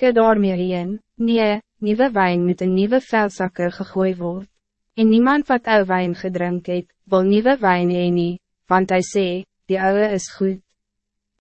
sakke daarmee heen, nee, nieuwe wijn moet in nieuwe velsakke gegooid worden. En niemand wat ou wijn gedrink het, wil nieuwe wijn heen nie, want hij sê, die oude is goed.